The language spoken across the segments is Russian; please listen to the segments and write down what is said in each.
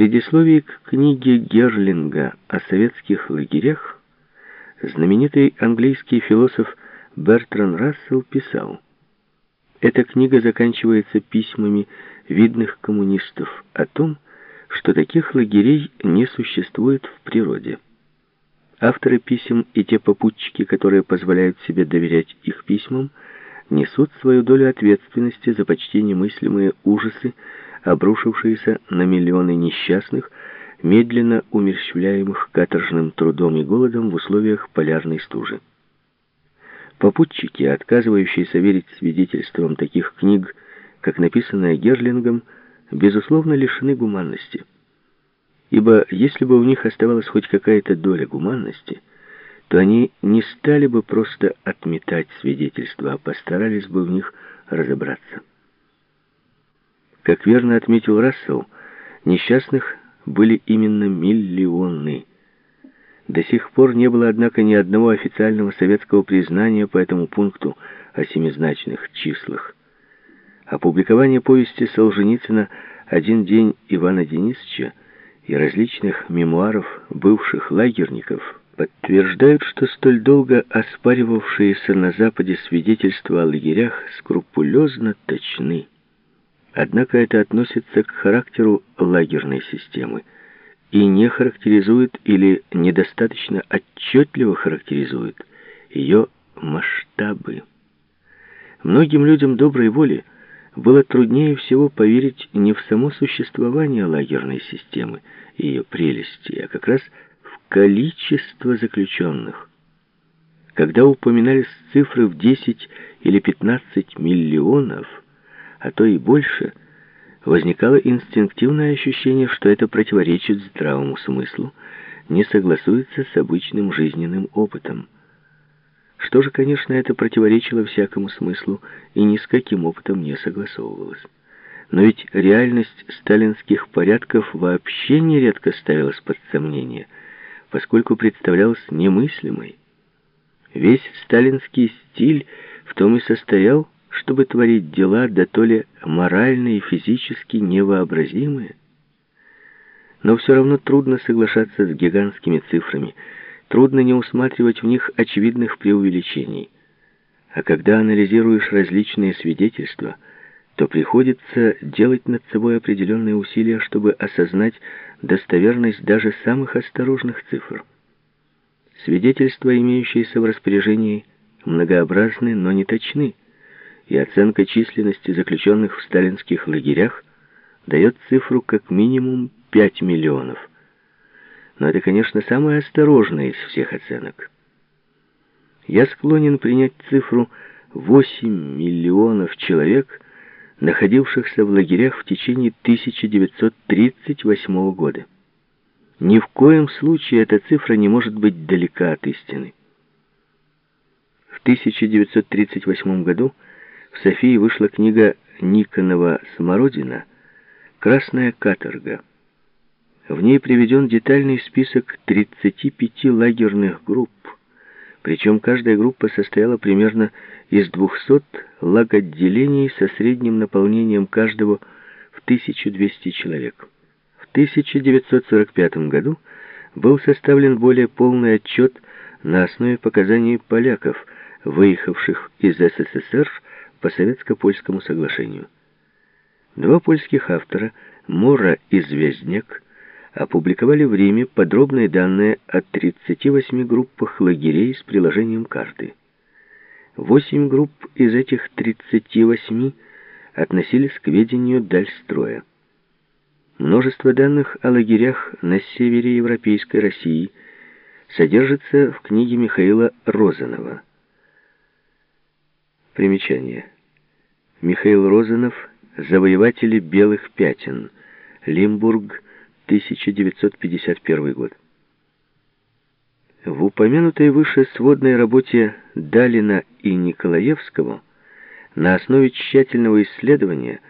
предисловии к книге Герлинга о советских лагерях знаменитый английский философ Бертран Рассел писал, «Эта книга заканчивается письмами видных коммунистов о том, что таких лагерей не существует в природе. Авторы писем и те попутчики, которые позволяют себе доверять их письмам, несут свою долю ответственности за почти немыслимые ужасы, обрушившиеся на миллионы несчастных, медленно умерщвляемых каторжным трудом и голодом в условиях полярной стужи. Попутчики, отказывающиеся верить свидетельствам таких книг, как написанное Герлингом, безусловно лишены гуманности. Ибо если бы у них оставалась хоть какая-то доля гуманности, то они не стали бы просто отметать свидетельства, а постарались бы в них разобраться. Как верно отметил Рассел, несчастных были именно миллионы. До сих пор не было, однако, ни одного официального советского признания по этому пункту о семизначных числах. Опубликование повести Солженицына «Один день Ивана Денисовича» и различных мемуаров бывших лагерников подтверждают, что столь долго оспаривавшиеся на Западе свидетельства о лагерях скрупулезно точны. Однако это относится к характеру лагерной системы и не характеризует или недостаточно отчетливо характеризует ее масштабы. Многим людям доброй воли было труднее всего поверить не в само существование лагерной системы и ее прелести, а как раз в количество заключенных. Когда упоминались цифры в 10 или 15 миллионов, а то и больше, возникало инстинктивное ощущение, что это противоречит здравому смыслу, не согласуется с обычным жизненным опытом. Что же, конечно, это противоречило всякому смыслу и ни с каким опытом не согласовывалось. Но ведь реальность сталинских порядков вообще нередко ставилась под сомнение, поскольку представлялась немыслимой. Весь сталинский стиль в том и состоял, чтобы творить дела, да то ли морально и физически невообразимые. Но все равно трудно соглашаться с гигантскими цифрами – Трудно не усматривать в них очевидных преувеличений. А когда анализируешь различные свидетельства, то приходится делать над собой определенные усилия, чтобы осознать достоверность даже самых осторожных цифр. Свидетельства, имеющиеся в распоряжении, многообразны, но не точны, и оценка численности заключенных в сталинских лагерях дает цифру как минимум 5 миллионов но это, конечно, самая осторожная из всех оценок. Я склонен принять цифру 8 миллионов человек, находившихся в лагерях в течение 1938 года. Ни в коем случае эта цифра не может быть далека от истины. В 1938 году в Софии вышла книга Никонова «Смородина» «Красная каторга». В ней приведен детальный список 35 лагерных групп, причем каждая группа состояла примерно из 200 лаготделений со средним наполнением каждого в 1200 человек. В 1945 году был составлен более полный отчет на основе показаний поляков, выехавших из СССР по советско-польскому соглашению. Два польских автора, Мора и Звездняк, опубликовали в Риме подробные данные о 38 группах лагерей с приложением карты. Восемь групп из этих 38 относились к ведению Дальстроя. Множество данных о лагерях на севере Европейской России содержится в книге Михаила Розанова. Примечание. Михаил Розанов «Завоеватели белых пятен», Лимбург, 1951 год. В упомянутой выше сводной работе Далина и Николаевского на основе тщательного исследования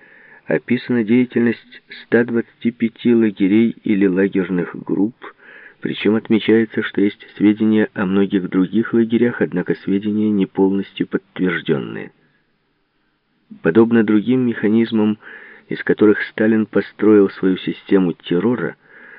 описана деятельность 125 лагерей или лагерных групп, причем отмечается, что есть сведения о многих других лагерях, однако сведения не полностью подтвержденные. Подобно другим механизмам из которых Сталин построил свою систему террора,